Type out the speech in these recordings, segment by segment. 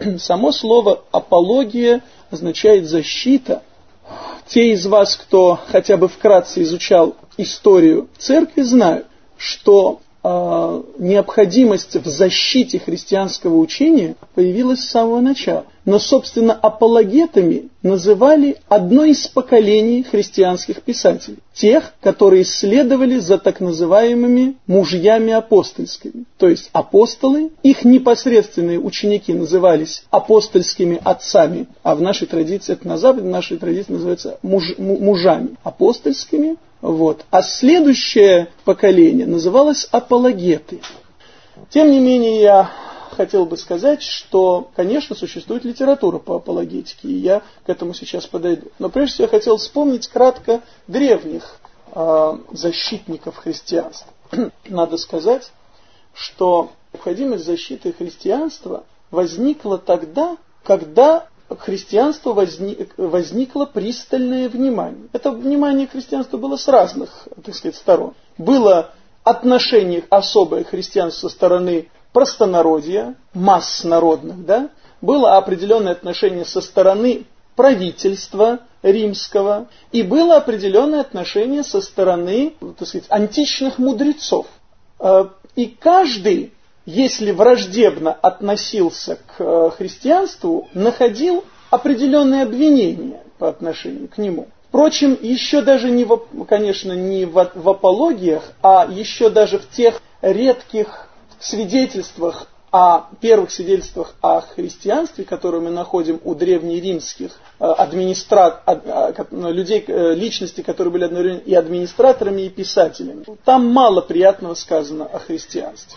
Само слово «апология» означает «защита». Те из вас, кто хотя бы вкратце изучал историю церкви, знают, что э, необходимость в защите христианского учения появилась с самого начала. Но, собственно, апологетами называли одно из поколений христианских писателей. Тех, которые следовали за так называемыми мужьями апостольскими. То есть апостолы, их непосредственные ученики назывались апостольскими отцами, а в нашей традиции, это на Западе, в нашей традиции называется муж, мужами апостольскими, вот. А следующее поколение называлось апологеты. Тем не менее, я хотел бы сказать, что, конечно, существует литература по апологетике, и я к этому сейчас подойду. Но прежде всего я хотел вспомнить кратко древних э, защитников христианства. Надо сказать, что необходимость защиты христианства возникла тогда, когда христианству возник, возникло пристальное внимание. Это внимание к христианству было с разных, так сказать, сторон. Было отношение особое христианства со стороны простонародья, масс народных, да? Было определенное отношение со стороны правительства римского, и было определенное отношение со стороны, так сказать, античных мудрецов. Э, и каждый если враждебно относился к э, христианству, находил определенные обвинения по отношению к нему. Впрочем, еще даже не, в, конечно, не в, в апологиях, а еще даже в тех редких свидетельствах о первых свидетельствах о христианстве, которые мы находим у древнеримских э, администрат, э, людей, личностей, которые были одновременно и администраторами, и писателями. Там мало приятного сказано о христианстве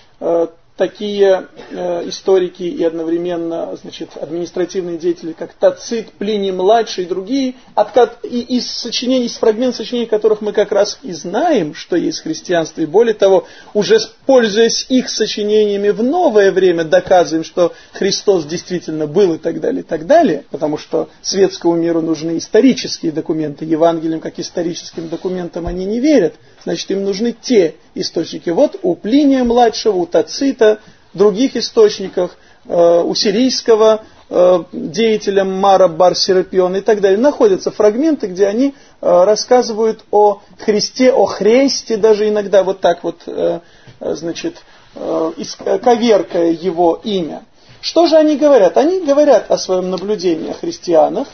такие э, историки и одновременно значит, административные деятели, как Тацит, Плиний-младший и другие, откат, и из сочинений, из фрагментов сочинений которых мы как раз и знаем, что есть христианство, и более того, уже пользуясь их сочинениями в новое время, доказываем, что Христос действительно был и так далее, и так далее, потому что светскому миру нужны исторические документы, Евангелием как историческим документам они не верят, значит им нужны те источники. Вот у Плиния-младшего, у Тацита, других источниках, э, у сирийского э, деятеля Мара Бар-Серапиона и так далее, находятся фрагменты, где они э, рассказывают о Христе, о Христе, даже иногда вот так вот, значит, коверкая его имя. Что же они говорят? Они говорят о своем наблюдении о христианах,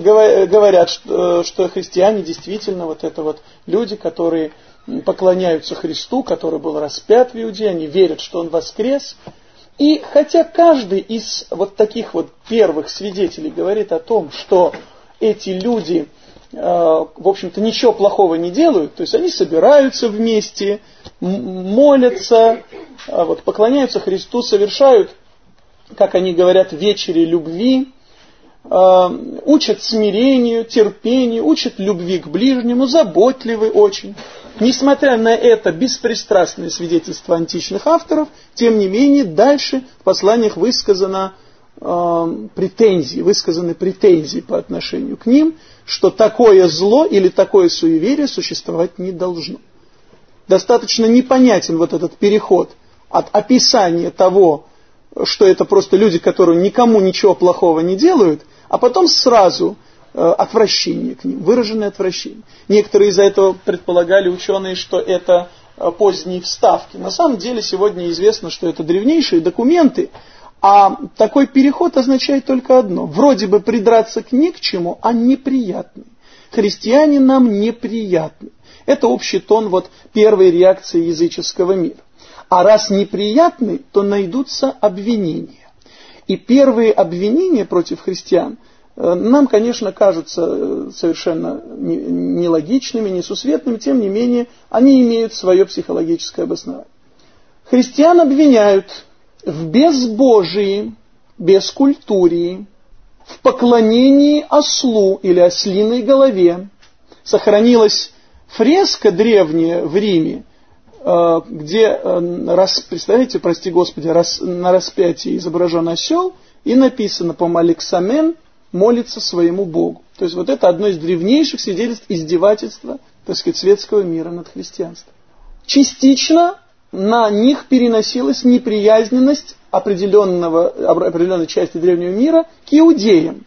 говорят, что христиане действительно вот это вот люди, которые поклоняются Христу, который был распят в Иудее, они верят, что Он воскрес. И хотя каждый из вот таких вот первых свидетелей говорит о том, что эти люди, э, в общем-то, ничего плохого не делают, то есть они собираются вместе, молятся, э, вот, поклоняются Христу, совершают, как они говорят, вечери любви, э, учат смирению, терпению, учат любви к ближнему, заботливы очень. Несмотря на это беспристрастное свидетельство античных авторов, тем не менее дальше в посланиях высказано э, претензии, высказаны претензии по отношению к ним, что такое зло или такое суеверие существовать не должно. Достаточно непонятен вот этот переход от описания того, что это просто люди, которые никому ничего плохого не делают, а потом сразу Э, отвращение к ним, выраженное отвращение. Некоторые из-за этого предполагали ученые, что это э, поздние вставки. На самом деле сегодня известно, что это древнейшие документы, а такой переход означает только одно. Вроде бы придраться к ни к чему, а неприятный. Христиане нам неприятны. Это общий тон вот первой реакции языческого мира. А раз неприятный, то найдутся обвинения. И первые обвинения против христиан – нам, конечно, кажутся э, совершенно нелогичными, несусветными, тем не менее, они имеют свое психологическое обоснование. Христиан обвиняют в безбожии, бескультурии, в поклонении ослу или ослиной голове. Сохранилась фреска древняя в Риме, э, где, представляете, прости Господи, на распятии изображен осел, и написано «Помалексамен молится своему Богу. То есть вот это одно из древнейших свидетельств издевательства, так сказать, светского мира над христианством. Частично на них переносилась неприязненность определенного, определенной части древнего мира к иудеям.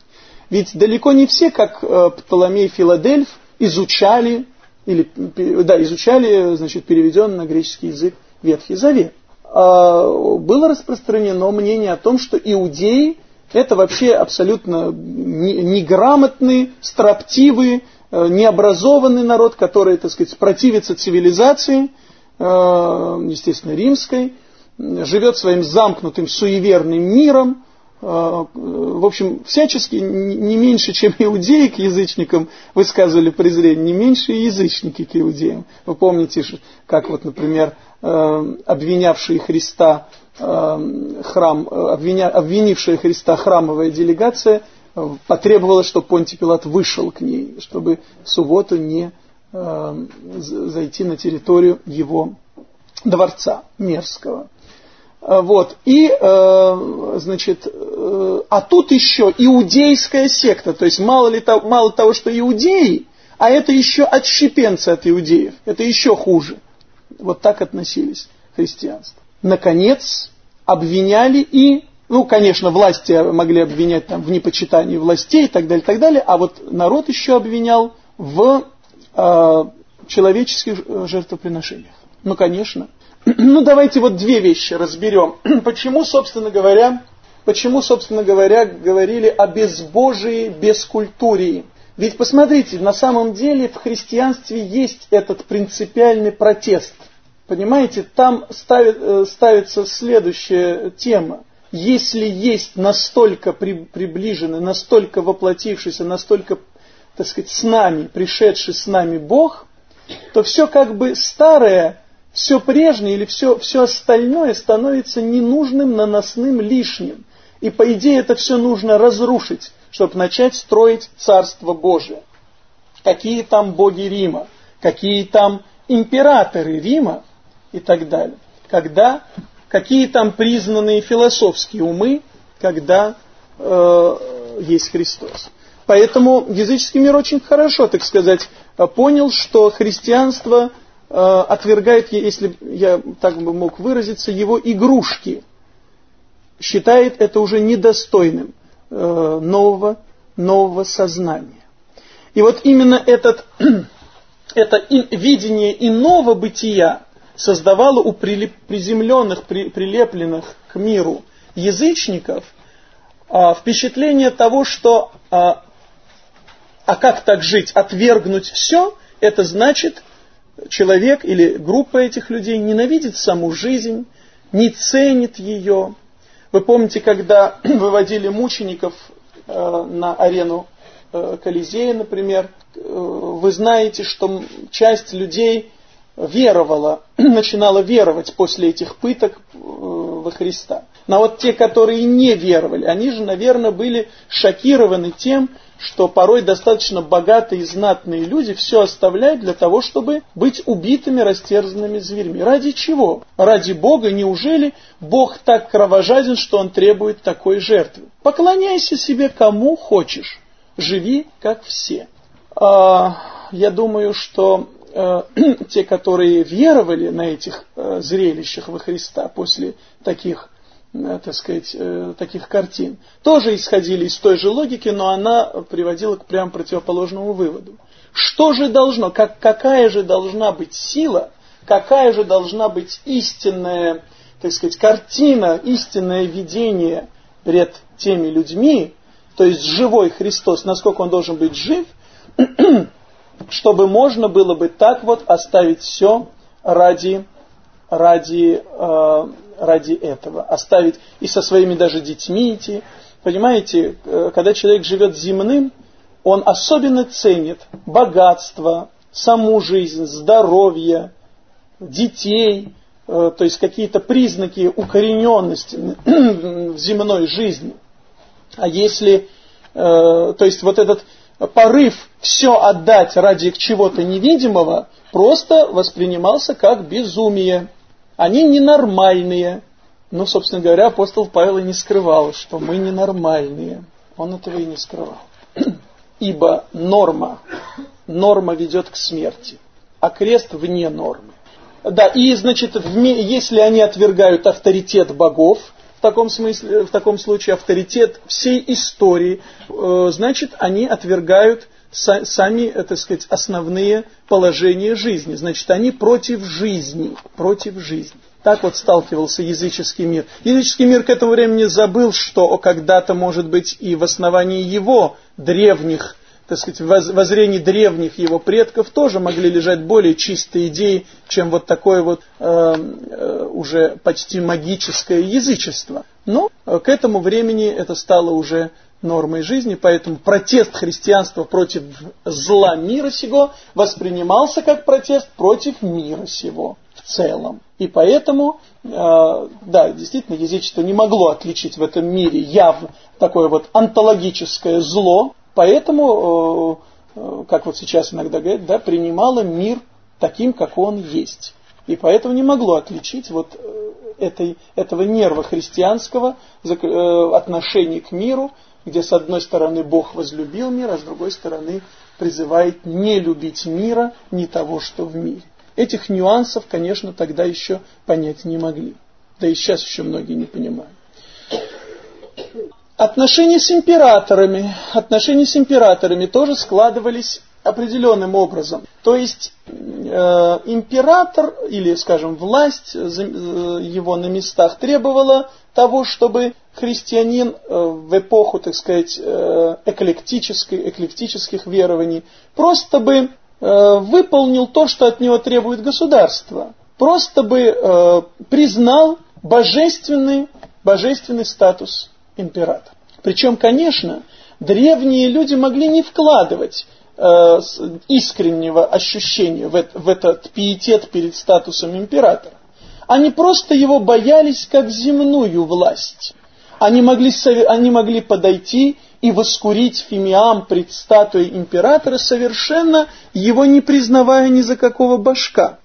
Ведь далеко не все, как э, Птоломей Филадельф, изучали, или, да, изучали, значит, переведенный на греческий язык Ветхий Завет. А было распространено мнение о том, что иудеи это вообще абсолютно неграмотный, строптивый, э, необразованный народ, который, так сказать, противится цивилизации, э, естественно, римской, живет своим замкнутым суеверным миром, э, в общем, всячески не меньше, чем иудеи к язычникам высказывали презрение, не меньше и язычники к иудеям. Вы помните, как вот, например, обвинявшие Христа храм, э, обвиня, обвинившая Христа храмовая делегация э, потребовала, чтобы Понтий Пилат вышел к ней, чтобы в субботу не э, зайти на территорию его дворца мерзкого. Э, вот, и, значит, а тут еще иудейская секта, то есть мало, ли, мало того, что иудеи, а это еще отщепенцы от иудеев, это еще хуже. Вот так относились к христианству наконец, обвиняли и, ну, конечно, власти могли обвинять там, в непочитании властей и так далее, так далее, а вот народ еще обвинял в э, человеческих жертвоприношениях. Ну, конечно. Ну, давайте вот две вещи разберем. Почему, собственно говоря, почему, собственно говоря, говорили о безбожии, бескультурии? Ведь посмотрите, на самом деле в христианстве есть этот принципиальный протест – Понимаете, там ставит, э, ставится следующая тема. Если есть настолько при, приближенный, настолько воплотившийся, настолько, так сказать, с нами, пришедший с нами Бог, то все как бы старое, все прежнее или все, все остальное становится ненужным, наносным, лишним. И по идее это все нужно разрушить, чтобы начать строить Царство Божие. Какие там боги Рима, какие там императоры Рима, и так далее. Когда, какие там признанные философские умы, когда э, есть Христос. Поэтому языческий мир очень хорошо, так сказать, понял, что христианство э, отвергает, если я так бы мог выразиться, его игрушки. Считает это уже недостойным э, нового, нового сознания. И вот именно этот, это видение иного бытия, создавало у приземленных, прилепленных к миру язычников а, впечатление того, что а, а как так жить, отвергнуть все, это значит, человек или группа этих людей ненавидит саму жизнь, не ценит ее. Вы помните, когда выводили мучеников э, на арену э, Колизея, например, э, вы знаете, что часть людей веровала, начинала веровать после этих пыток э, во Христа. Но вот те, которые не веровали, они же, наверное, были шокированы тем, что порой достаточно богатые и знатные люди все оставляют для того, чтобы быть убитыми, растерзанными зверьми. Ради чего? Ради Бога. Неужели Бог так кровожаден, что Он требует такой жертвы? Поклоняйся себе кому хочешь. Живи, как все. А, я думаю, что те, которые веровали на этих э, зрелищах во Христа после таких, э, так сказать, таких картин, тоже исходили из той же логики, но она приводила к прям противоположному выводу. Что же должно, как, какая же должна быть сила, какая же должна быть истинная, так сказать, картина, истинное видение пред теми людьми, то есть живой Христос, насколько он должен быть жив, чтобы можно было бы так вот оставить все ради, ради, э, ради этого. Оставить и со своими даже детьми идти. Понимаете, э, когда человек живет земным, он особенно ценит богатство, саму жизнь, здоровье, детей, э, то есть какие-то признаки укорененности в земной жизни. А если, э, то есть вот этот порыв все отдать ради чего-то невидимого просто воспринимался как безумие. Они ненормальные. Ну, собственно говоря, апостол Павел и не скрывал, что мы ненормальные. Он этого и не скрывал. Ибо норма, норма ведет к смерти, а крест вне нормы. Да, и значит, если они отвергают авторитет богов, в таком, смысле, в таком случае авторитет всей истории, э, значит, они отвергают сами, э, так сказать, основные положения жизни. Значит, они против жизни, против жизни. Так вот сталкивался языческий мир. Языческий мир к этому времени забыл, что когда-то, может быть, и в основании его древних так сказать, воззрении древних его предков тоже могли лежать более чистые идеи, чем вот такое вот э, э, уже почти магическое язычество. Но э, к этому времени это стало уже нормой жизни, поэтому протест христианства против зла мира сего воспринимался как протест против мира сего в целом. И поэтому, э, да, действительно, язычество не могло отличить в этом мире явно такое вот онтологическое зло, Поэтому, э, э, как вот сейчас иногда говорят, да, принимала мир таким, как он есть. И поэтому не могло отличить вот э, этой, этого нерва христианского отношения к миру, где с одной стороны Бог возлюбил мир, а с другой стороны призывает не любить мира, не того, что в мире. Этих нюансов, конечно, тогда еще понять не могли. Да и сейчас еще многие не понимают. Отношения с императорами, отношения с императорами тоже складывались определенным образом. То есть э, император или, скажем, власть э, его на местах требовала того, чтобы христианин э, в эпоху, так сказать, э, эклектической, эклектических верований просто бы э, выполнил то, что от него требует государство. Просто бы э, признал божественный, божественный статус император. Причем, конечно, древние люди могли не вкладывать э, искреннего ощущения в, в этот пиетет перед статусом императора. Они просто его боялись как земную власть. Они могли, они могли подойти и воскурить фимиам пред статуей императора, совершенно его не признавая ни за какого башка.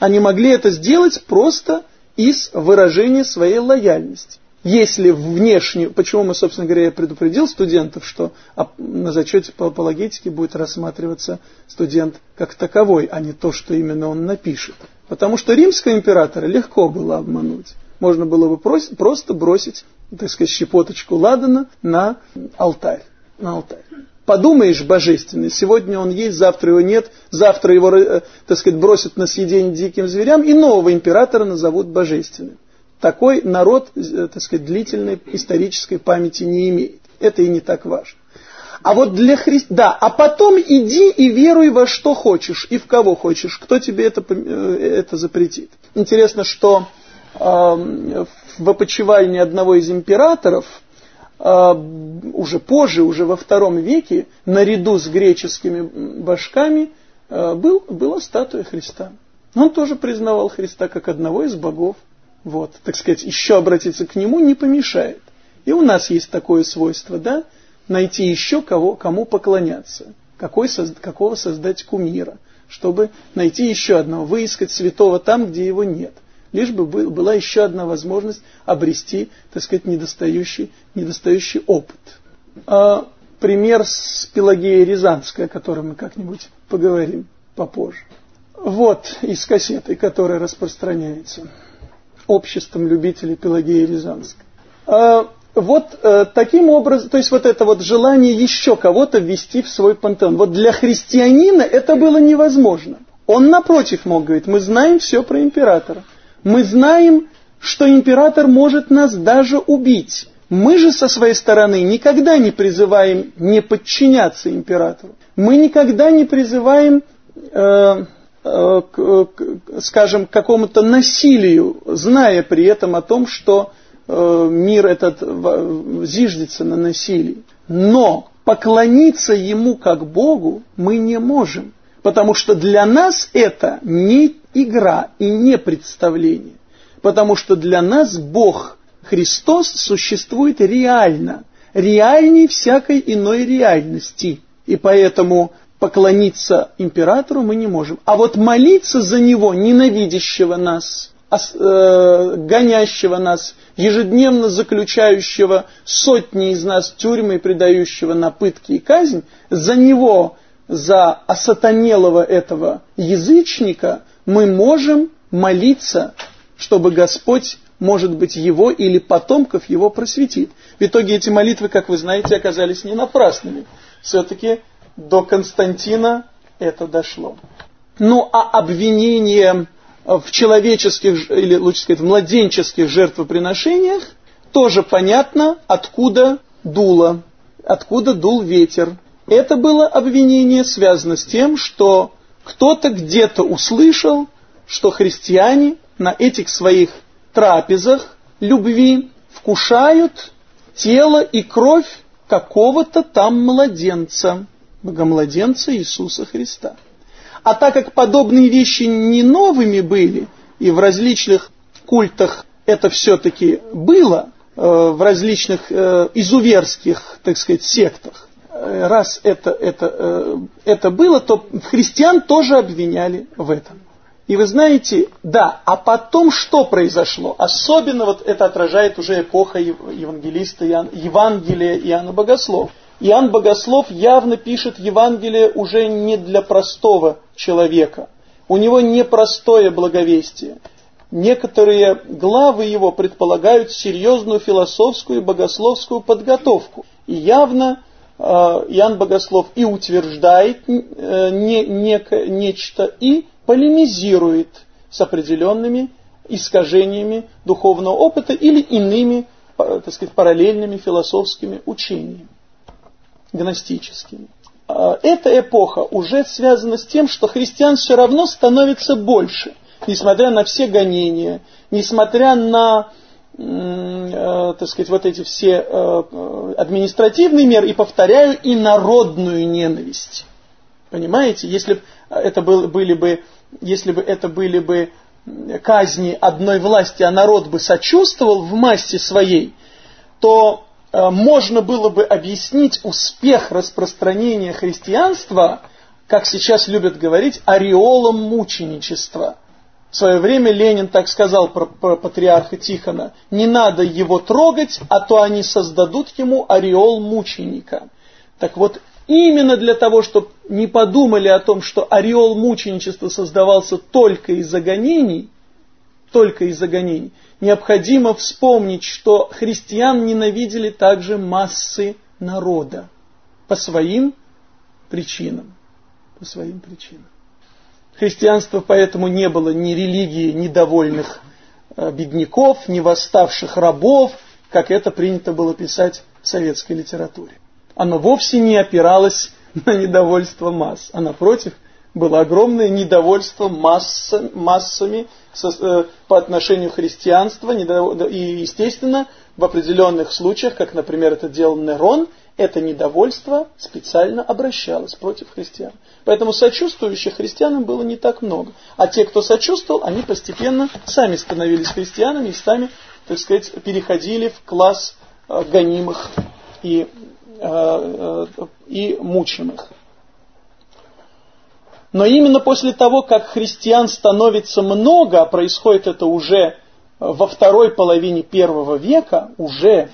Они могли это сделать просто из выражения своей лояльности если внешне, почему мы, собственно говоря, я предупредил студентов, что на зачете по апологетике будет рассматриваться студент как таковой, а не то, что именно он напишет. Потому что римского императора легко было обмануть. Можно было бы просто бросить, так сказать, щепоточку ладана на алтарь. На алтарь. Подумаешь, божественный, сегодня он есть, завтра его нет, завтра его, э, так сказать, бросят на съедение диким зверям, и нового императора назовут божественным такой народ, э, так сказать, длительной исторической памяти не имеет. Это и не так важно. А вот для христиан... Да, а потом иди и веруй во что хочешь и в кого хочешь. Кто тебе это, э, это запретит? Интересно, что э, в опочивальне одного из императоров э, уже позже, уже во втором веке, наряду с греческими башками э, был, была статуя Христа. Он тоже признавал Христа как одного из богов вот, так сказать, еще обратиться к нему не помешает. И у нас есть такое свойство, да, найти еще кого, кому поклоняться, какой, какого создать кумира, чтобы найти еще одного, выискать святого там, где его нет. Лишь бы была еще одна возможность обрести, так сказать, недостающий, недостающий опыт. А, пример с Пелагеей Рязанской, о котором мы как-нибудь поговорим попозже. Вот из кассеты, которая распространяется обществом любителей Пелагеи Рязанской. А, вот э, таким образом, то есть вот это вот желание еще кого-то ввести в свой пантеон. Вот для христианина это было невозможно. Он напротив мог говорить, мы знаем все про императора. Мы знаем, что император может нас даже убить. Мы же со своей стороны никогда не призываем не подчиняться императору. Мы никогда не призываем э, скажем, к какому-то насилию, зная при этом о том, что э, мир этот зиждется на насилии. Но поклониться ему как Богу мы не можем, потому что для нас это не игра и не представление, потому что для нас Бог Христос существует реально, реальней всякой иной реальности. И поэтому поклониться императору мы не можем. А вот молиться за него, ненавидящего нас, э, гонящего нас, ежедневно заключающего сотни из нас тюрьмы и предающего на пытки и казнь, за него, за осатанелого этого язычника мы можем молиться, чтобы Господь, может быть, его или потомков его просветит. В итоге эти молитвы, как вы знаете, оказались не напрасными. Все-таки до Константина это дошло. Ну а обвинение в человеческих, или лучше сказать, в младенческих жертвоприношениях тоже понятно, откуда дуло, откуда дул ветер. Это было обвинение связано с тем, что кто-то где-то услышал, что христиане на этих своих трапезах любви вкушают тело и кровь какого-то там младенца, богомладенца Иисуса Христа. А так как подобные вещи не новыми были, и в различных культах это все-таки было, э, в различных э, изуверских, так сказать, сектах, э, раз это, это, это было, то христиан тоже обвиняли в этом. И вы знаете, да, а потом что произошло? Особенно вот это отражает уже эпоха евангелиста Иоанн, Евангелия Иоанна Богослов. Иоанн Богослов явно пишет Евангелие уже не для простого человека. У него непростое благовестие. Некоторые главы его предполагают серьезную философскую и богословскую подготовку. И явно э, Иоанн Богослов и утверждает э, не, не, нечто, и полемизирует с определенными искажениями духовного опыта или иными, э, так сказать, параллельными философскими учениями гностическими. А, эта эпоха уже связана с тем, что христиан все равно становится больше, несмотря на все гонения, несмотря на э, так сказать, вот эти все э, административные меры, и повторяю, и народную ненависть. Понимаете, если это был, были бы, если бы это были бы казни одной власти, а народ бы сочувствовал в массе своей, то Э, можно было бы объяснить успех распространения христианства, как сейчас любят говорить, ореолом мученичества. В свое время Ленин так сказал про, про патриарха Тихона, не надо его трогать, а то они создадут ему ореол мученика. Так вот, именно для того, чтобы не подумали о том, что ореол мученичества создавался только из-за гонений, только из-за гонений, необходимо вспомнить, что христиан ненавидели также массы народа по своим причинам. По своим причинам. Христианство поэтому не было ни религии недовольных э, бедняков, ни восставших рабов, как это принято было писать в советской литературе. Оно вовсе не опиралось на недовольство масс, а напротив – было огромное недовольство масса, массами со, э, по отношению христианства, и, естественно, в определенных случаях, как, например, это делал Нерон, это недовольство специально обращалось против христиан. Поэтому сочувствующих христианам было не так много. А те, кто сочувствовал, они постепенно сами становились христианами и сами, так сказать, переходили в класс э, гонимых и, э, э, и мучимых. Но именно после того, как христиан становится много, а происходит это уже во второй половине первого века, уже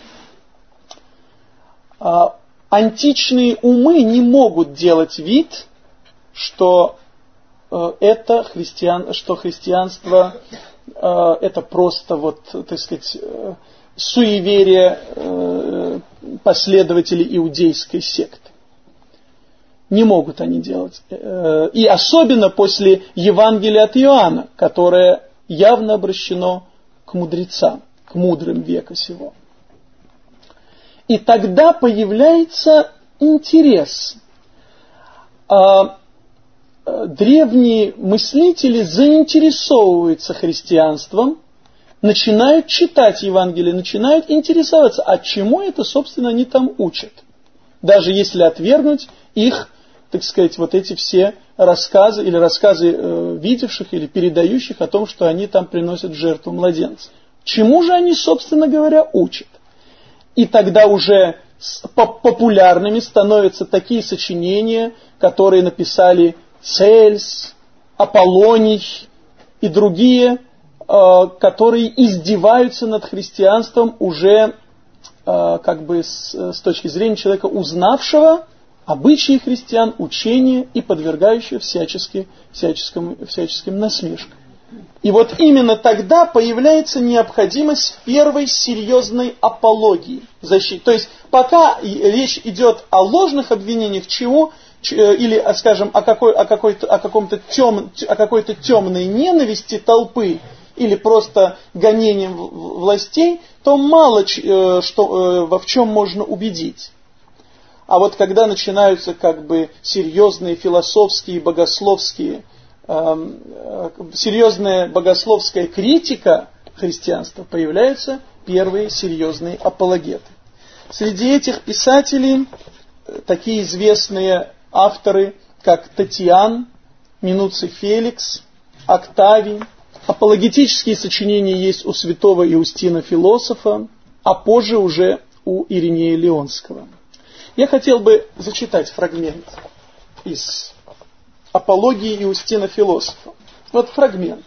а, античные умы не могут делать вид, что э, это христиан, что христианство э, это просто вот, так сказать, э, суеверие последователей иудейской секты. Не могут они делать. Э, и особенно после Евангелия от Иоанна, которое явно обращено к мудрецам, к мудрым века сего. И тогда появляется интерес. А, э, древние мыслители заинтересовываются христианством, начинают читать Евангелие, начинают интересоваться, а чему это, собственно, они там учат. Даже если отвергнуть их так сказать, вот эти все рассказы или рассказы э, видевших или передающих о том, что они там приносят жертву младенца. Чему же они, собственно говоря, учат? И тогда уже популярными становятся такие сочинения, которые написали Цельс, Аполлоний и другие, э, которые издеваются над христианством уже э, как бы с, с точки зрения человека, узнавшего обычаи христиан, учения и подвергающие всячески, всяческим, всяческим насмешкам. И вот именно тогда появляется необходимость первой серьезной апологии защиты. То есть пока речь идет о ложных обвинениях, чего э, или, скажем, о, какой, о, какой-то, о, каком-то тем, о какой-то темной ненависти толпы, или просто гонением властей, то мало э, что, э, в чем можно убедить. А вот когда начинаются как бы серьезные философские, богословские Эм, э, серьезная богословская критика христианства, появляются первые серьезные апологеты. Среди этих писателей э, такие известные авторы, как Татьян, Минуций Феликс, Октавий. Апологетические сочинения есть у святого Иустина Философа, а позже уже у Иринея Леонского. Я хотел бы зачитать фрагмент из апологии Иустина Философа. Вот фрагмент.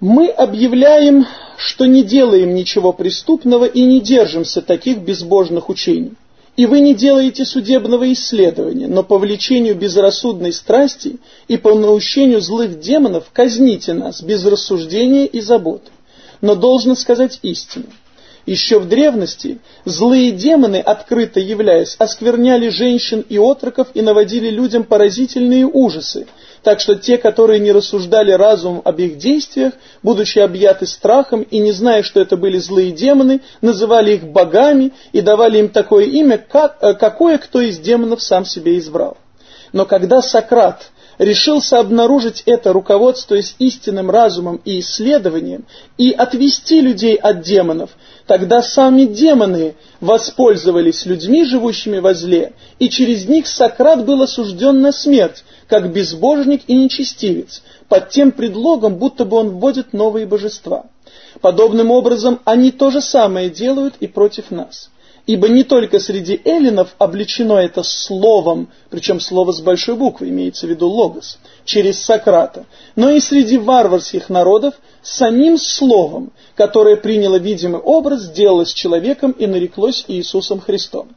«Мы объявляем, что не делаем ничего преступного и не держимся таких безбожных учений. И вы не делаете судебного исследования, но по влечению безрассудной страсти и по наущению злых демонов казните нас без рассуждения и заботы. Но должно сказать истину. Еще в древности злые демоны, открыто являясь, оскверняли женщин и отроков и наводили людям поразительные ужасы, так что те, которые не рассуждали разум об их действиях, будучи объяты страхом и не зная, что это были злые демоны, называли их богами и давали им такое имя, как, э, какое кто из демонов сам себе избрал. Но когда Сократ решился обнаружить это, руководствуясь истинным разумом и исследованием, и отвести людей от демонов, тогда сами демоны воспользовались людьми, живущими во зле, и через них Сократ был осужден на смерть, как безбожник и нечестивец, под тем предлогом, будто бы он вводит новые божества. Подобным образом они то же самое делают и против нас. Ибо не только среди эллинов обличено это словом, причем слово с большой буквы, имеется в виду логос, через Сократа, но и среди варварских народов самим словом, которое приняло видимый образ, сделалось человеком и нареклось Иисусом Христом.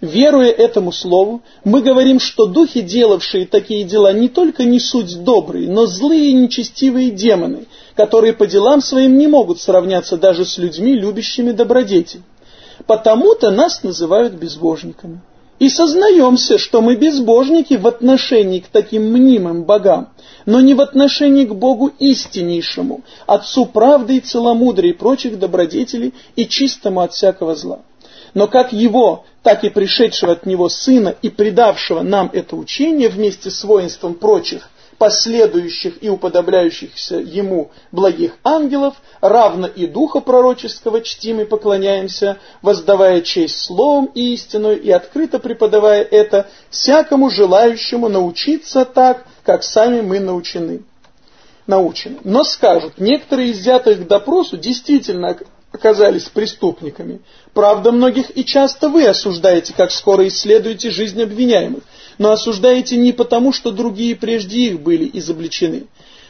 Веруя этому слову, мы говорим, что духи, делавшие такие дела, не только не суть добрые, но злые и нечестивые демоны, которые по делам своим не могут сравняться даже с людьми, любящими добродетель потому-то нас называют безбожниками. И сознаемся, что мы безбожники в отношении к таким мнимым богам, но не в отношении к Богу истиннейшему, Отцу правды и целомудрия прочих добродетелей и чистому от всякого зла. Но как Его, так и пришедшего от Него Сына и предавшего нам это учение вместе с воинством прочих, последующих и уподобляющихся ему благих ангелов, равно и духа пророческого чтим и поклоняемся, воздавая честь словом и истиной и открыто преподавая это всякому желающему научиться так, как сами мы научены. научены. Но скажут, некоторые из взятых к допросу действительно оказались преступниками. Правда, многих и часто вы осуждаете, как скоро исследуете жизнь обвиняемых но осуждаете не потому, что другие прежде их были изобличены.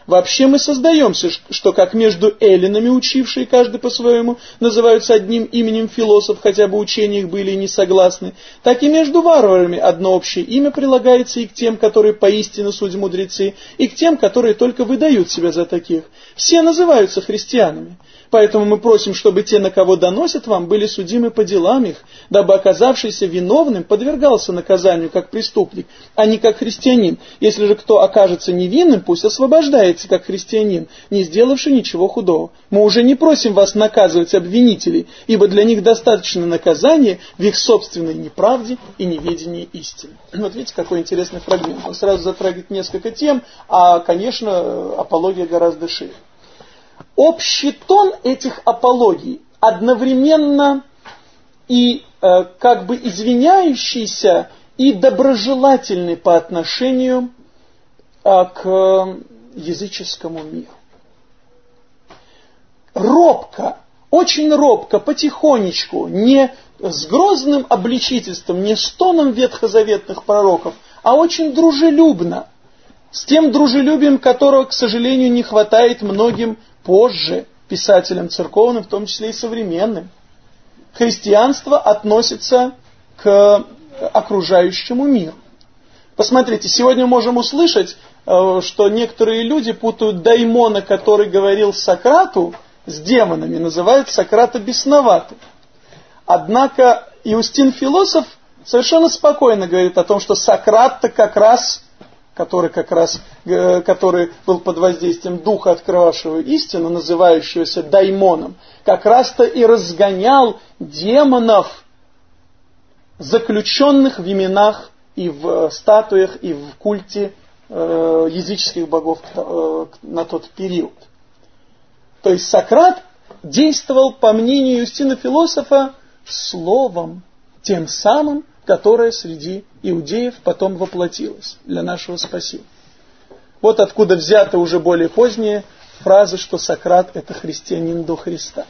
Вообще мы создаемся, что как между эллинами, учившие каждый по-своему, называются одним именем философ, хотя бы учения их были не согласны, так и между варварами одно общее имя прилагается и к тем, которые поистине суть мудрецы, и к тем, которые только выдают себя за таких. Все называются христианами. Поэтому мы просим, чтобы те, на кого доносят вам, были судимы по делам их, дабы оказавшийся виновным подвергался наказанию как преступник, а не как христианин. Если же кто окажется невинным, пусть освобождается как христианин, не сделавший ничего худого. Мы уже не просим вас наказывать обвинителей, ибо для них достаточно наказания в их собственной неправде и неведении истины. Вот видите, какой интересный фрагмент. Он сразу затрагивает несколько тем, а, конечно, апология гораздо шире. Общий тон этих апологий одновременно и э, как бы извиняющийся и доброжелательный по отношению э, к языческому миру. Робко, очень робко, потихонечку, не с грозным обличительством, не с тоном ветхозаветных пророков, а очень дружелюбно, с тем дружелюбием, которого, к сожалению, не хватает многим позже писателям церковным, в том числе и современным. Христианство относится к окружающему миру. Посмотрите, сегодня можем услышать, э, что некоторые люди путают даймона, который говорил Сократу, с демонами, называют Сократа бесноватым. Однако Иустин философ совершенно спокойно говорит о том, что Сократ-то как раз, который как раз, э, который был под воздействием духа, открывавшего истину, называющегося даймоном, как раз-то и разгонял демонов, заключенных в именах и в статуях, и в культе э, языческих богов э, на тот период. То есть Сократ действовал, по мнению Юстина философа, словом, тем самым, которое среди иудеев потом воплотилось для нашего спасения. Вот откуда взята уже более поздняя фраза, что Сократ это христианин до Христа.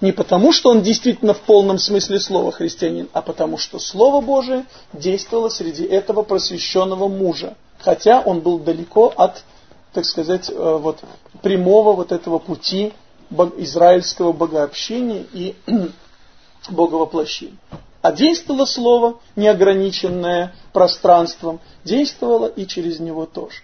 Не потому, что он действительно в полном смысле слова христианин, а потому, что Слово Божие действовало среди этого просвещенного мужа, хотя он был далеко от, так сказать, э, вот, прямого вот этого пути израильского богообщения и боговоплощения. А действовало Слово, неограниченное пространством, действовало и через него тоже.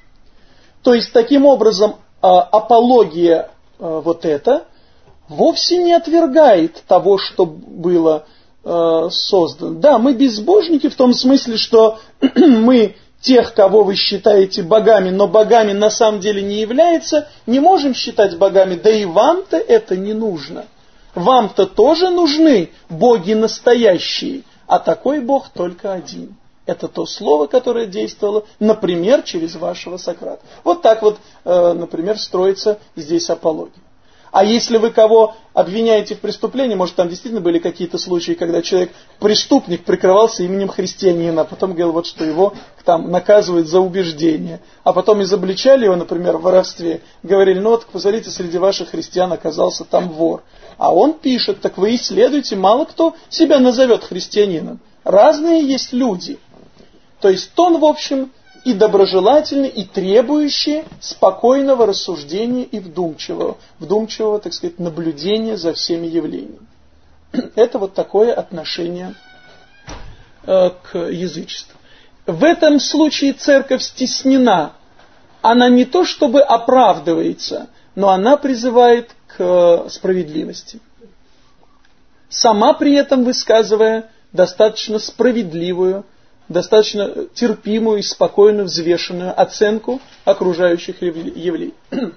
То есть, таким образом, э, апология э, вот это – вовсе не отвергает того, что было э, создано. Да, мы безбожники в том смысле, что мы тех, кого вы считаете богами, но богами на самом деле не являются, не можем считать богами, да и вам-то это не нужно. Вам-то тоже нужны боги настоящие, а такой бог только один. Это то слово, которое действовало, например, через вашего Сократа. Вот так вот, э, например, строится здесь апология. А если вы кого обвиняете в преступлении, может там действительно были какие-то случаи, когда человек, преступник, прикрывался именем христианина, а потом говорил, вот что его там наказывают за убеждение. А потом изобличали его, например, в воровстве. Говорили, ну вот, посмотрите, среди ваших христиан оказался там вор. А он пишет, так вы исследуйте, мало кто себя назовет христианином. Разные есть люди. То есть тон, в общем, и доброжелательный, и требующий спокойного рассуждения и вдумчивого, вдумчивого, так сказать, наблюдения за всеми явлениями. Это вот такое отношение э, к язычеству. В этом случае церковь стеснена. Она не то чтобы оправдывается, но она призывает к справедливости. Сама при этом высказывая достаточно справедливую достаточно терпимую и спокойно взвешенную оценку окружающих явлений.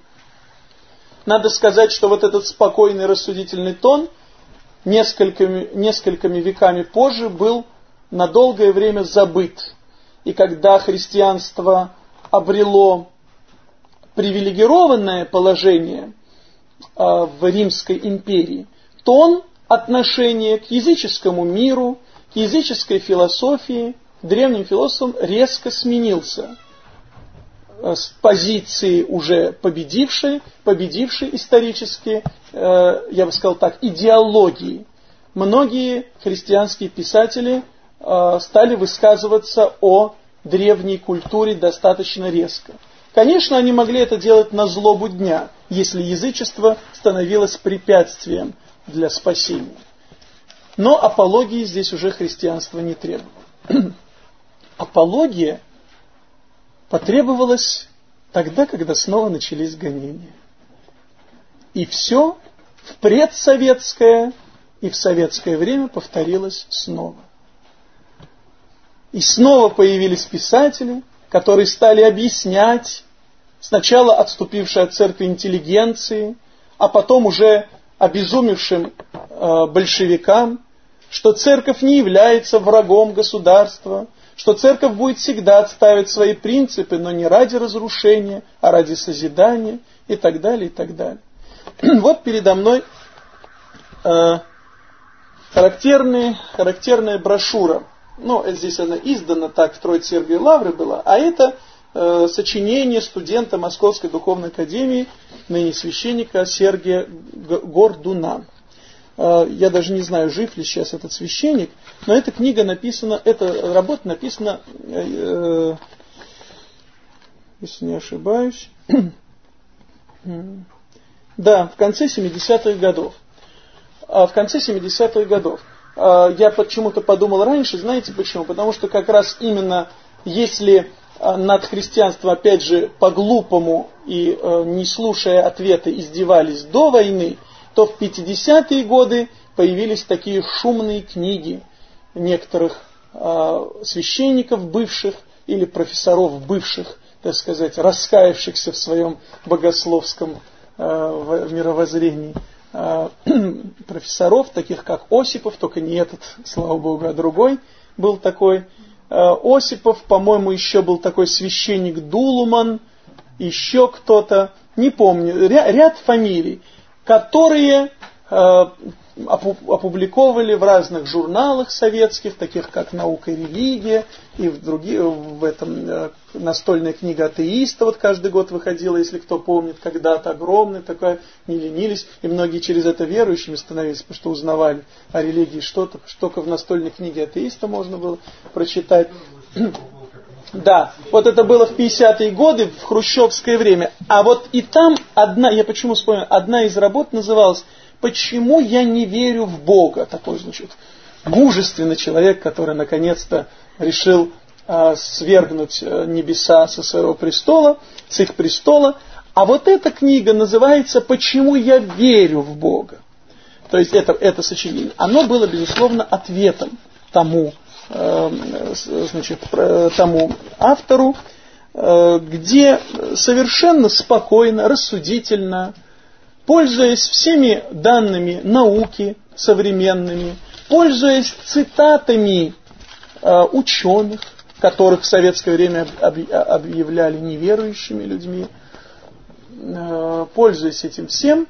Надо сказать, что вот этот спокойный рассудительный тон несколькими, несколькими веками позже был на долгое время забыт. И когда христианство обрело привилегированное положение а, в Римской империи, тон отношения к языческому миру, к языческой философии древним философом резко сменился э, с позиции уже победившей, победившей исторически, э, я бы сказал так, идеологии. Многие христианские писатели э, стали высказываться о древней культуре достаточно резко. Конечно, они могли это делать на злобу дня, если язычество становилось препятствием для спасения. Но апологии здесь уже христианство не требовало апология потребовалась тогда, когда снова начались гонения. И все в предсоветское и в советское время повторилось снова. И снова появились писатели, которые стали объяснять сначала отступившей от церкви интеллигенции, а потом уже обезумевшим э, большевикам, что церковь не является врагом государства, что церковь будет всегда отставить свои принципы, но не ради разрушения, а ради созидания и так далее, и так далее. Вот передо мной э, характерный, характерная брошюра. Ну, здесь она издана так в Троице Сергия Лавры была, а это э, сочинение студента Московской Духовной Академии, ныне священника Сергия Гордуна. Э, я даже не знаю, жив ли сейчас этот священник, но эта книга написана, эта работа написана, э, если не ошибаюсь, да, в конце 70-х годов. А в конце 70-х годов. А, я почему-то подумал раньше, знаете почему? Потому что как раз именно если э, над христианством, опять же, по-глупому и э, не слушая ответы издевались до войны, то в 50-е годы появились такие шумные книги некоторых э, священников бывших или профессоров бывших, так сказать, раскаявшихся в своем богословском э, мировоззрении э, профессоров, таких как Осипов, только не этот, слава богу, а другой был такой. Осипов, по-моему, еще был такой священник Дулуман, еще кто-то, не помню, ряд, ряд фамилий, которые э, опубликовали в разных журналах советских, таких как «Наука и религия», и в, других, в этом э, настольная книга атеиста вот каждый год выходила, если кто помнит, когда-то огромная такая, не ленились, и многие через это верующими становились, потому что узнавали о религии что-то, что только в настольной книге атеиста можно было прочитать. Да, вот это было в 50-е годы, в хрущевское время. А вот и там одна, я почему вспомнил, одна из работ называлась «Почему я не верю в Бога?» Такой, значит, мужественный человек, который наконец-то решил э, свергнуть небеса со своего престола, с их престола. А вот эта книга называется «Почему я верю в Бога?» То есть это, это сочинение. Оно было, безусловно, ответом тому, значит, тому автору, э, где совершенно спокойно, рассудительно, пользуясь всеми данными науки современными, пользуясь цитатами э, ученых, которых в советское время объявляли неверующими людьми, пользуясь этим всем,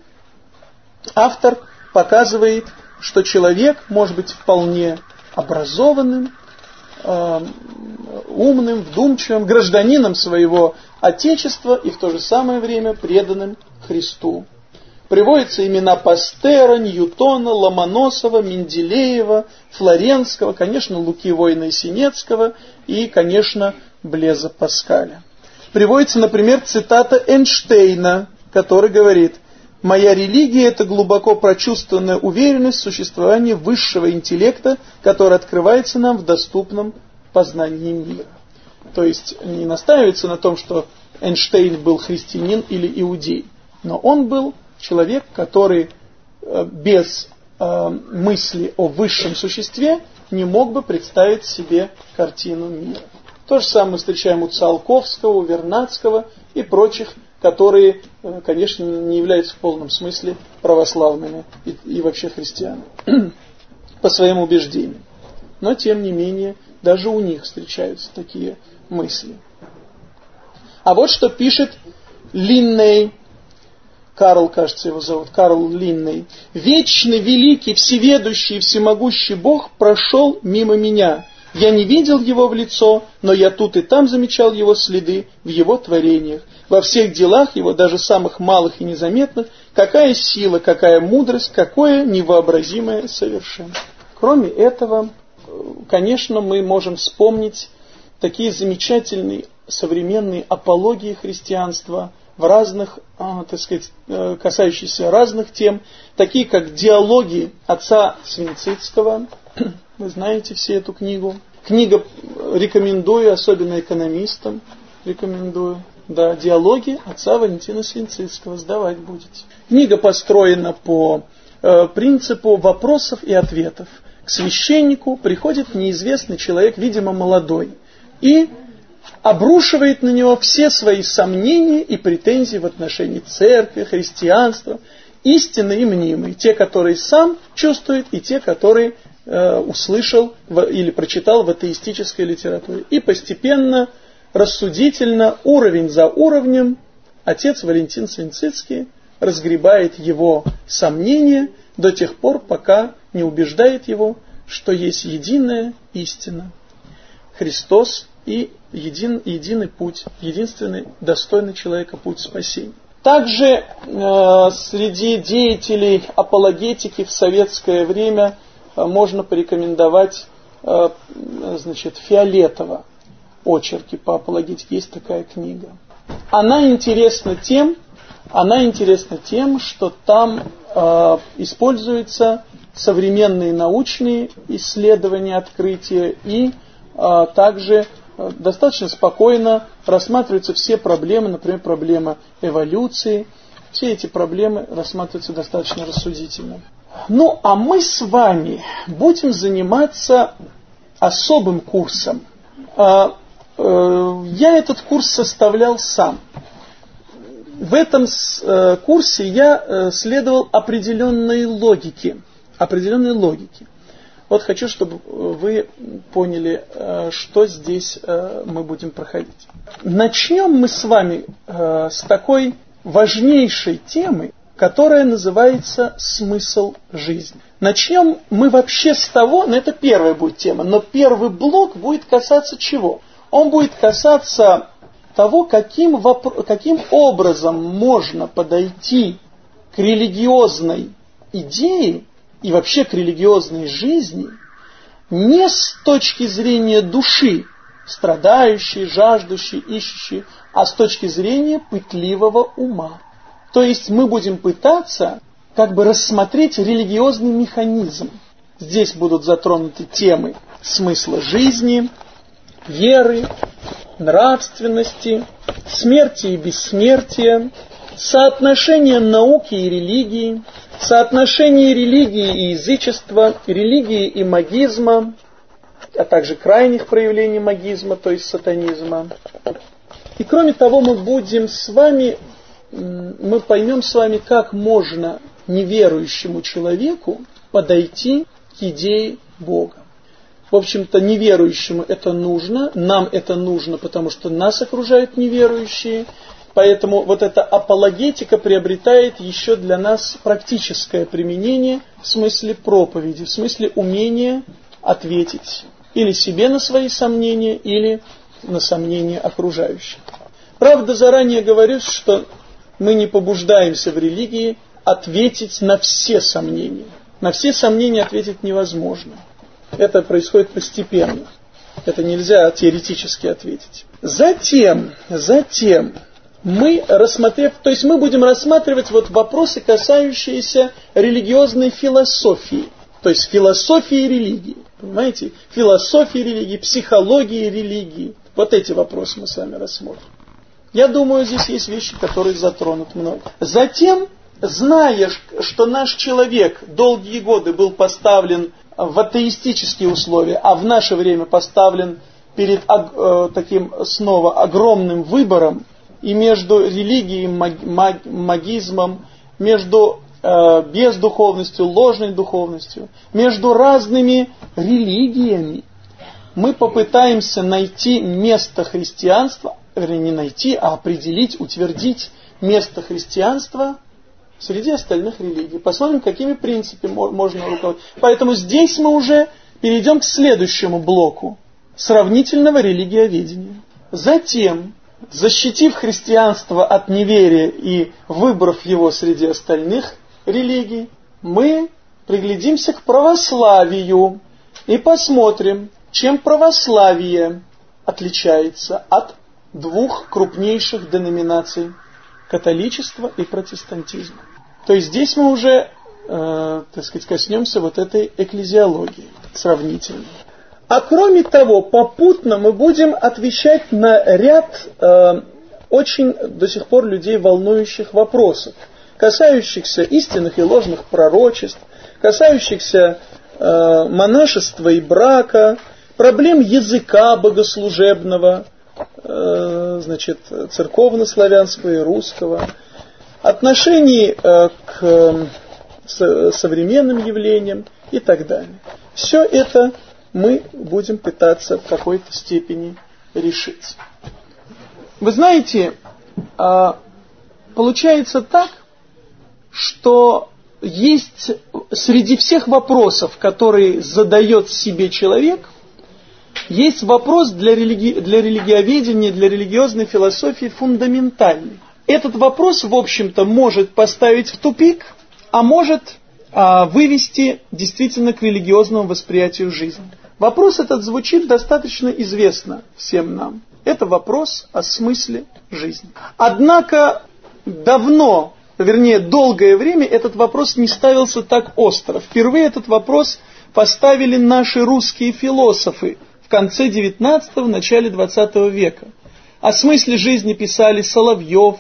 автор показывает, что человек может быть вполне образованным, э, умным, вдумчивым, гражданином своего Отечества и в то же самое время преданным Христу. Приводятся имена Пастера, Ньютона, Ломоносова, Менделеева, Флоренского, конечно, Луки Воина и Синецкого и, конечно, Блеза Паскаля. Приводится, например, цитата Эйнштейна, который говорит Моя религия – это глубоко прочувствованная уверенность в существовании высшего интеллекта, который открывается нам в доступном познании мира. То есть не настаивается на том, что Эйнштейн был христианин или иудей, но он был человек, который э, без э, мысли о высшем существе не мог бы представить себе картину мира. То же самое мы встречаем у Циолковского, у Вернадского и прочих которые, э, конечно, не являются в полном смысле православными и, и вообще христианами по своим убеждениям. Но, тем не менее, даже у них встречаются такие мысли. А вот что пишет Линней, Карл, кажется, его зовут, Карл Линней. «Вечный, великий, всеведущий всемогущий Бог прошел мимо меня, я не видел его в лицо, но я тут и там замечал его следы в его творениях. Во всех делах его, даже самых малых и незаметных, какая сила, какая мудрость, какое невообразимое совершенство. Кроме этого, конечно, мы можем вспомнить такие замечательные современные апологии христианства в разных, а, так сказать, э, касающиеся разных тем, такие как диалоги отца Свинцицкого, вы знаете все эту книгу. Книга рекомендую, особенно экономистам рекомендую. Да, диалоги отца Валентина Свинцицкого сдавать будете. Книга построена по э, принципу вопросов и ответов. К священнику приходит неизвестный человек, видимо, молодой, и обрушивает на него все свои сомнения и претензии в отношении церкви, христианства, истинные и мнимые, те, которые сам чувствует, и те, которые Э, услышал или прочитал в атеистической литературе. И постепенно, рассудительно, уровень за уровнем, отец Валентин Свинцицкий разгребает его сомнения до тех пор, пока не убеждает его, что есть единая истина. Христос и един, единый путь, единственный достойный человека путь спасения. Также э, среди деятелей апологетики в советское время – можно порекомендовать э, значит, Фиолетова очерки по апологетике. Есть такая книга. Она интересна тем, она интересна тем, что там э, используются современные научные исследования, открытия и э, также э, достаточно спокойно рассматриваются все проблемы, например, проблема эволюции. Все эти проблемы рассматриваются достаточно рассудительно. Ну, а мы с вами будем заниматься особым курсом. А, э, я этот курс составлял сам. В этом э, курсе я следовал определенной логике. Определенной логике. Вот хочу, чтобы вы поняли, э, что здесь э, мы будем проходить. Начнем мы с вами э, с такой важнейшей темы, которая называется «Смысл жизни». Начнем мы вообще с того, ну это первая будет тема, но первый блок будет касаться чего? Он будет касаться того, каким, каким образом можно подойти к религиозной идее и вообще к религиозной жизни не с точки зрения души, страдающей, жаждущей, ищущей, а с точки зрения пытливого ума. То есть мы будем пытаться как бы рассмотреть религиозный механизм. Здесь будут затронуты темы смысла жизни, веры, нравственности, смерти и бессмертия, соотношения науки и религии, соотношение религии и язычества, религии и магизма, а также крайних проявлений магизма, то есть сатанизма. И кроме того, мы будем с вами, мы поймем с вами, как можно неверующему человеку подойти к идее Бога. В общем-то, неверующему это нужно, нам это нужно, потому что нас окружают неверующие, Поэтому вот эта апологетика приобретает еще для нас практическое применение в смысле проповеди, в смысле умения ответить или себе на свои сомнения, или на сомнения окружающих. Правда, заранее говорю, что мы не побуждаемся в религии ответить на все сомнения. На все сомнения ответить невозможно. Это происходит постепенно. Это нельзя теоретически ответить. Затем, затем мы, рассмотрев, то есть мы будем рассматривать вот вопросы, касающиеся религиозной философии, то есть философии религии, понимаете, философии религии, психологии религии, вот эти вопросы мы с вами рассмотрим. Я думаю, здесь есть вещи, которые затронут много. Затем, зная, что наш человек долгие годы был поставлен в атеистические условия, а в наше время поставлен перед э, таким снова огромным выбором, и между религией, маг, магизмом, между э, бездуховностью, ложной духовностью, между разными религиями. Мы попытаемся найти место христианства, вернее не найти, а определить, утвердить место христианства среди остальных религий. Посмотрим, какими принципами можно руководить. Поэтому здесь мы уже перейдем к следующему блоку сравнительного религиоведения. Затем защитив христианство от неверия и выбрав его среди остальных религий, мы приглядимся к православию и посмотрим, чем православие отличается от двух крупнейших деноминаций – католичества и протестантизма. То есть здесь мы уже, э, так сказать, коснемся вот этой экклезиологии сравнительной. А кроме того, попутно мы будем отвечать на ряд э, очень до сих пор людей волнующих вопросов, касающихся истинных и ложных пророчеств, касающихся э, монашества и брака, проблем языка богослужебного, значит, церковно-славянского и русского, отношений э, к э, современным явлениям и так далее. Все это мы будем пытаться в какой-то степени решить. Вы знаете, а, получается так, что есть среди всех вопросов, которые задает себе человек, есть вопрос для, религи... для религиоведения, для религиозной философии фундаментальный. Этот вопрос, в общем-то, может поставить в тупик, а может а, вывести действительно к религиозному восприятию жизни. Вопрос этот звучит достаточно известно всем нам. Это вопрос о смысле жизни. Однако давно, вернее долгое время этот вопрос не ставился так остро. Впервые этот вопрос поставили наши русские философы конце 19-го, начале 20 века. О смысле жизни писали Соловьев,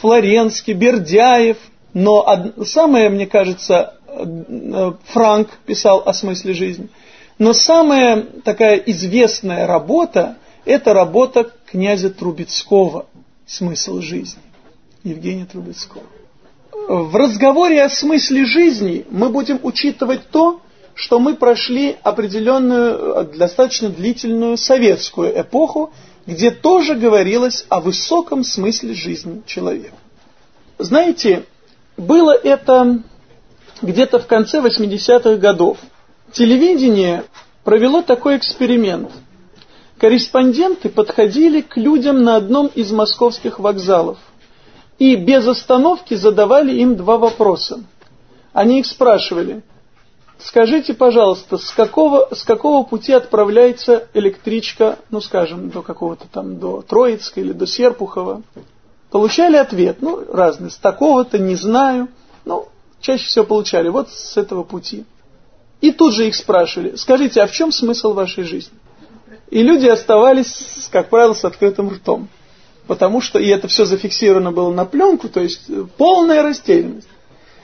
Флоренский, Бердяев, но самое, мне кажется, э, Франк писал о смысле жизни. Но самая такая известная работа – это работа князя Трубецкого «Смысл жизни» Евгения Трубецкого. В разговоре о смысле жизни мы будем учитывать то, что мы прошли определенную, достаточно длительную советскую эпоху, где тоже говорилось о высоком смысле жизни человека. Знаете, было это где-то в конце 80-х годов. Телевидение провело такой эксперимент. Корреспонденты подходили к людям на одном из московских вокзалов и без остановки задавали им два вопроса. Они их спрашивали, скажите, пожалуйста, с какого, с какого пути отправляется электричка, ну, скажем, до какого-то там, до Троицка или до Серпухова? Получали ответ, ну, разный, с такого-то, не знаю, ну, чаще всего получали, вот с этого пути. И тут же их спрашивали, скажите, а в чем смысл вашей жизни? И люди оставались, как правило, с открытым ртом. Потому что, и это все зафиксировано было на пленку, то есть полная растерянность.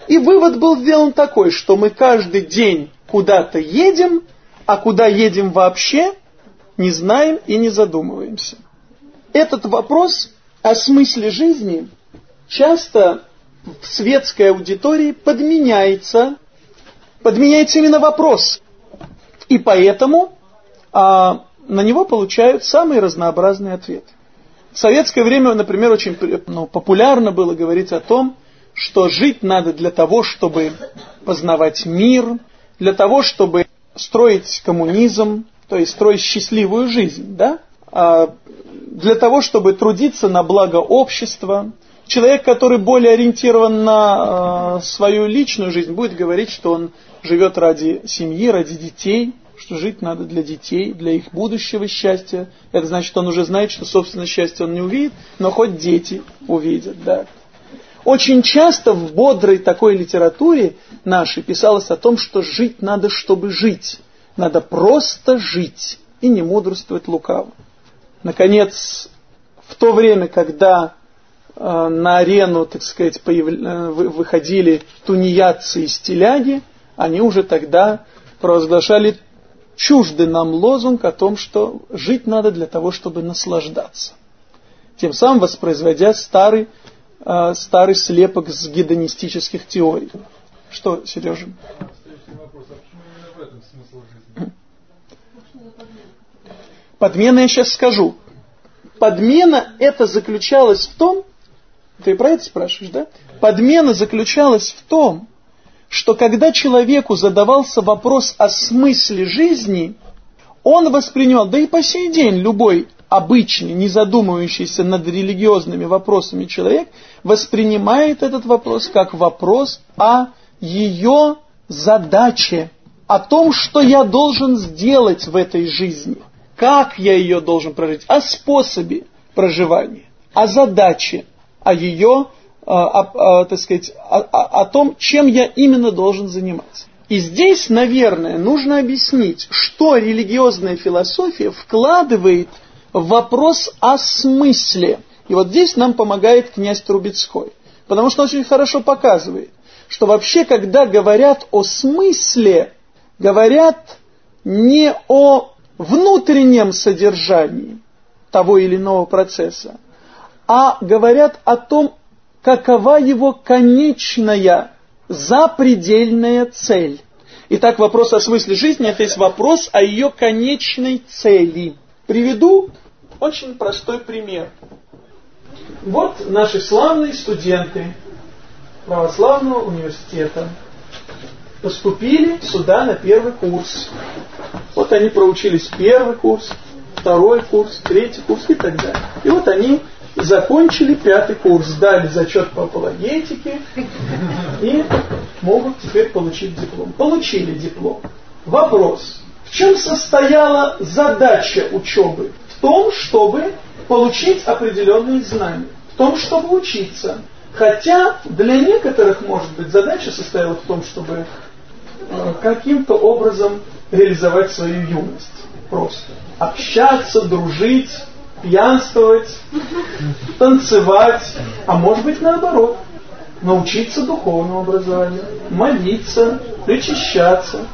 И вывод был сделан такой, что мы каждый день куда-то едем, а куда едем вообще, не знаем и не задумываемся. Этот вопрос о смысле жизни часто в светской аудитории подменяется, подменяется именно вопрос. И поэтому а, на него получают самые разнообразные ответы. В советское время, например, очень ну, популярно было говорить о том, что жить надо для того, чтобы познавать мир, для того, чтобы строить коммунизм, то есть строить счастливую жизнь, да? А для того, чтобы трудиться на благо общества. Человек, который более ориентирован на э, свою личную жизнь, будет говорить, что он живет ради семьи, ради детей, что жить надо для детей, для их будущего счастья. Это значит, он уже знает, что собственное счастье он не увидит, но хоть дети увидят, да. Очень часто в бодрой такой литературе нашей писалось о том, что жить надо, чтобы жить. Надо просто жить и не мудрствовать лукаво. Наконец, в то время, когда э, на арену, так сказать, появ... Э, выходили тунеядцы и стиляги, они уже тогда провозглашали чуждый нам лозунг о том, что жить надо для того, чтобы наслаждаться. Тем самым воспроизводя старый, э, старый слепок с гедонистических теорий. Что, Сережа? Подмена я сейчас скажу. Подмена это заключалась в том, ты про это спрашиваешь, да? Подмена заключалась в том, что когда человеку задавался вопрос о смысле жизни, он воспринял, да и по сей день любой обычный, не задумывающийся над религиозными вопросами человек, воспринимает этот вопрос как вопрос о ее задаче, о том, что я должен сделать в этой жизни как я ее должен прожить, о способе проживания, о задаче, о ее, о, а, о, а, так сказать, о, о том, чем я именно должен заниматься. И здесь, наверное, нужно объяснить, что религиозная философия вкладывает в вопрос о смысле. И вот здесь нам помогает князь Трубецкой. Потому что он очень хорошо показывает, что вообще, когда говорят о смысле, говорят не о внутреннем содержании того или иного процесса, а говорят о том, какова его конечная, запредельная цель. Итак, вопрос о смысле жизни – это есть вопрос о ее конечной цели. Приведу очень простой пример. Вот наши славные студенты православного университета поступили сюда на первый курс. Вот они проучились первый курс, второй курс, третий курс и так далее. И вот они закончили пятый курс, сдали зачет по апологетике и могут теперь получить диплом. Получили диплом. Вопрос. В чем состояла задача учебы? В том, чтобы получить определенные знания. В том, чтобы учиться. Хотя для некоторых, может быть, задача состояла в том, чтобы Э, каким-то образом реализовать свою юность. просто. Общаться, дружить, пьянствовать, танцевать, а может быть наоборот, научиться духовному образованию, молиться, причащаться,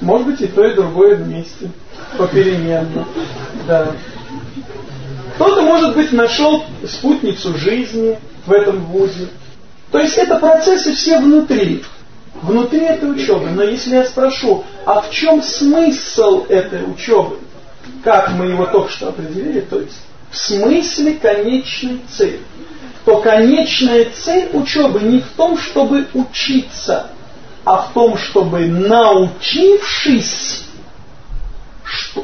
может быть и то, и другое вместе, попеременно. Да. Кто-то, может быть, нашел спутницу жизни в этом вузе. То есть это процессы все внутри. Внутри этой учебы. Но если я спрошу, а в чем смысл этой учебы? Как мы его только что определили, то есть в смысле конечной цели. То конечная цель учебы не в том, чтобы учиться, а в том, чтобы научившись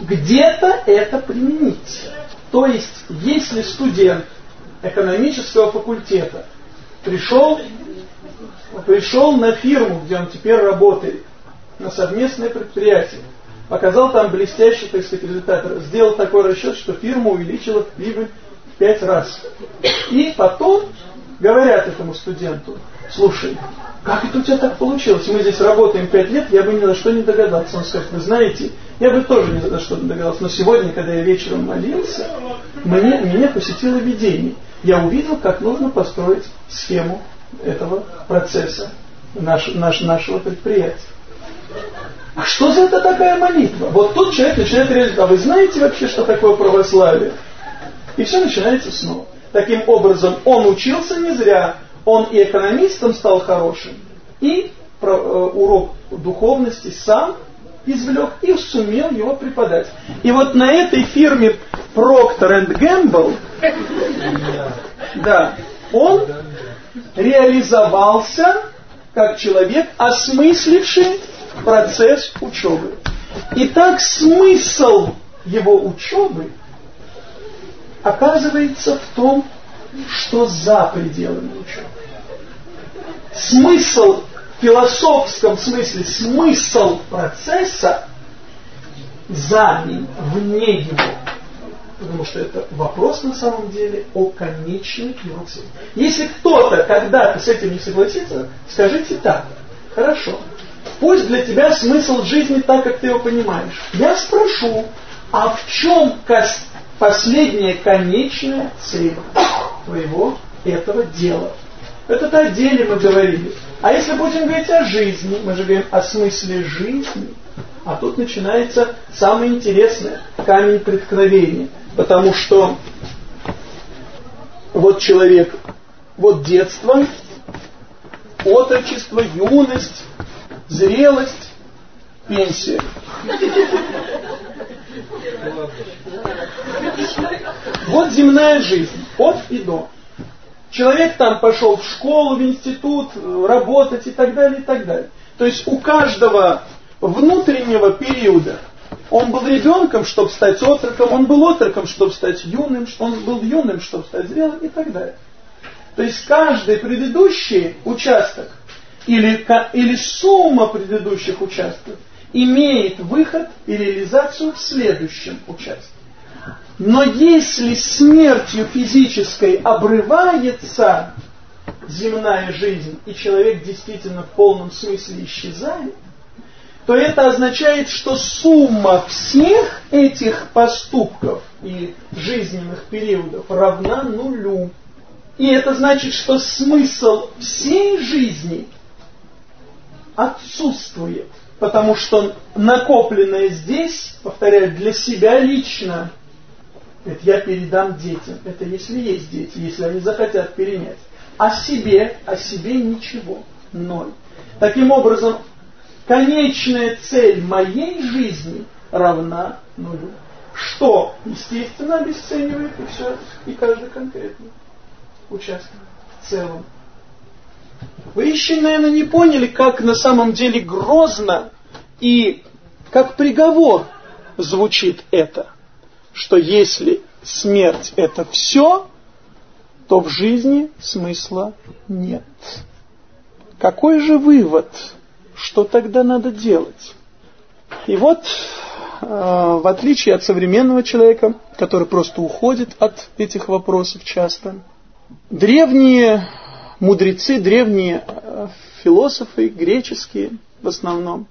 где-то это применить. То есть, если студент экономического факультета пришел, пришел на фирму, где он теперь работает, на совместное предприятие, показал там блестящий, так сказать, результат, сделал такой расчет, что фирма увеличила прибыль в пять раз. И потом говорят этому студенту, слушай, как это у тебя так получилось? Мы здесь работаем пять лет, я бы ни за что не догадался. Он скажет, вы знаете, я бы тоже ни за что не догадался. Но сегодня, когда я вечером молился, мне, меня посетило видение. Я увидел, как нужно построить схему этого процесса наш, наш, нашего предприятия. А что за это такая молитва? Вот тут человек начинает реализовать. А вы знаете вообще, что такое православие? И все начинается снова. Таким образом, он учился не зря, он и экономистом стал хорошим, и э, урок духовности сам извлек и сумел его преподать. И вот на этой фирме Procter Gamble, да, он реализовался как человек, осмысливший процесс учебы. Итак, смысл его учебы оказывается в том, что за пределами учебы. Смысл в философском смысле, смысл процесса за ним, вне его. Потому что это вопрос на самом деле о конечной его цели. Если кто-то когда-то с этим не согласится, скажите так. Хорошо. Пусть для тебя смысл жизни так, как ты его понимаешь. Я спрошу, а в чем последняя конечная цель твоего этого дела. Это о деле мы говорили. А если будем говорить о жизни, мы же говорим о смысле жизни, а тут начинается самое интересное, камень преткновения. Потому что вот человек, вот детство, отрочество, юность, зрелость, пенсия. Вот земная жизнь, от и до. Человек там пошел в школу, в институт, работать и так далее, и так далее. То есть у каждого внутреннего периода он был ребенком, чтобы стать отроком, он был отроком, чтобы стать юным, он был юным, чтобы стать зрелым и так далее. То есть каждый предыдущий участок или, или сумма предыдущих участков имеет выход и реализацию в следующем участке. Но если смертью физической обрывается земная жизнь, и человек действительно в полном смысле исчезает, то это означает, что сумма всех этих поступков и жизненных периодов равна нулю. И это значит, что смысл всей жизни отсутствует, потому что накопленное здесь, повторяю, для себя лично, это я передам детям. Это если есть дети, если они захотят перенять. О себе, о себе ничего. Ноль. Таким образом, конечная цель моей жизни равна нулю. Что, естественно, обесценивает и все, и каждый конкретный участник в целом. Вы еще, наверное, не поняли, как на самом деле грозно и как приговор звучит это что если смерть это все, то в жизни смысла нет. Какой же вывод? Что тогда надо делать? И вот, э, в отличие от современного человека, который просто уходит от этих вопросов часто, древние мудрецы, древние э, философы, греческие в основном,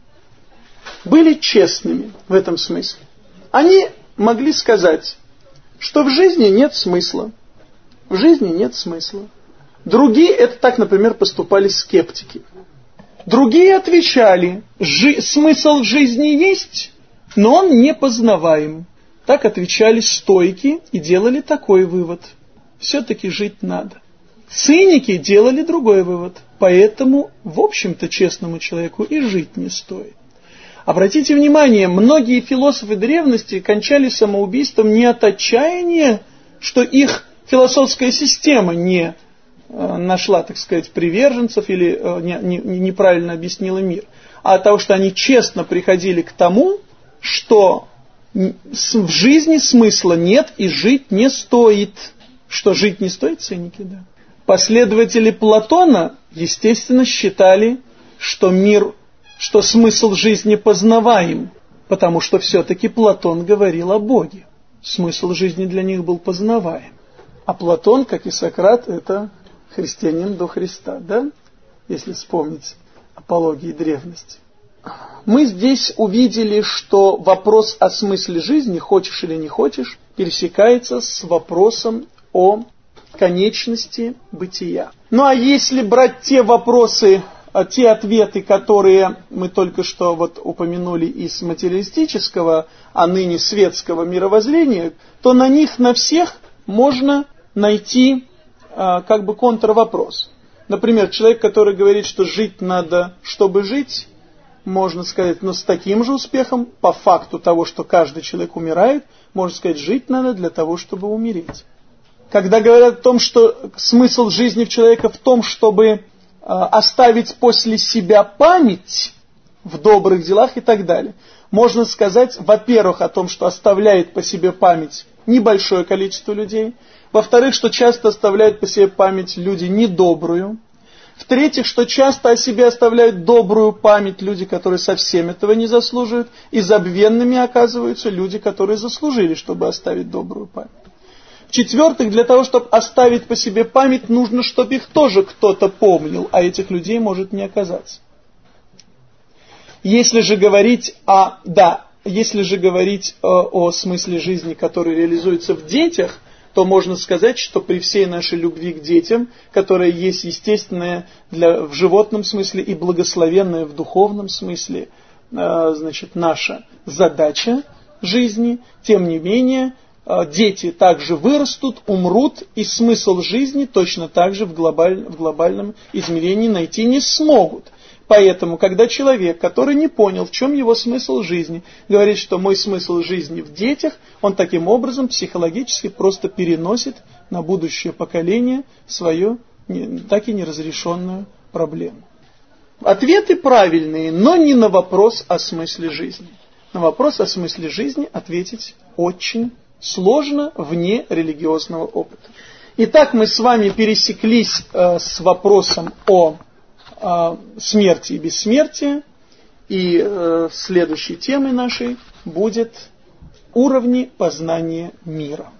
были честными в этом смысле. Они могли сказать, что в жизни нет смысла. В жизни нет смысла. Другие, это так, например, поступали скептики. Другие отвечали, смысл жизни есть, но он не познаваем. Так отвечали стойки и делали такой вывод. Все-таки жить надо. Циники делали другой вывод. Поэтому, в общем-то, честному человеку и жить не стоит. Обратите внимание, многие философы древности кончали самоубийством не от отчаяния, что их философская система не э, нашла, так сказать, приверженцев или э, не, не, неправильно объяснила мир, а от того, что они честно приходили к тому, что в жизни смысла нет и жить не стоит. Что жить не стоит, циники, да. Последователи Платона, естественно, считали, что мир, что смысл жизни познаваем, потому что все-таки Платон говорил о Боге. Смысл жизни для них был познаваем. А Платон, как и Сократ, это христианин до Христа, да? Если вспомнить апологии древности. Мы здесь увидели, что вопрос о смысле жизни, хочешь или не хочешь, пересекается с вопросом о конечности бытия. Ну а если брать те вопросы, те ответы, которые мы только что вот упомянули из материалистического, а ныне светского мировоззрения, то на них на всех можно найти а, как бы контрвопрос. Например, человек, который говорит, что жить надо, чтобы жить, можно сказать, но с таким же успехом, по факту того, что каждый человек умирает, можно сказать, жить надо для того, чтобы умереть. Когда говорят о том, что смысл жизни в человека в том, чтобы оставить после себя память в добрых делах и так далее, можно сказать, во-первых, о том, что оставляет по себе память небольшое количество людей, во-вторых, что часто оставляют по себе память люди недобрую, в-третьих, что часто о себе оставляют добрую память люди, которые совсем этого не заслуживают, и забвенными оказываются люди, которые заслужили, чтобы оставить добрую память. В-четвертых, для того, чтобы оставить по себе память, нужно, чтобы их тоже кто-то помнил, а этих людей может не оказаться. Если же говорить о... Да, если же говорить о, э, о смысле жизни, который реализуется в детях, то можно сказать, что при всей нашей любви к детям, которая есть естественная для, в животном смысле и благословенная в духовном смысле, э, значит, наша задача жизни, тем не менее, дети также вырастут, умрут, и смысл жизни точно так же в, глобаль, в глобальном измерении найти не смогут. Поэтому, когда человек, который не понял, в чем его смысл жизни, говорит, что мой смысл жизни в детях, он таким образом психологически просто переносит на будущее поколение свою так и неразрешенную проблему. Ответы правильные, но не на вопрос о смысле жизни. На вопрос о смысле жизни ответить очень сложно вне религиозного опыта. Итак, мы с вами пересеклись э, с вопросом о э, смерти и бессмертия. И э, следующей темой нашей будет уровни познания мира.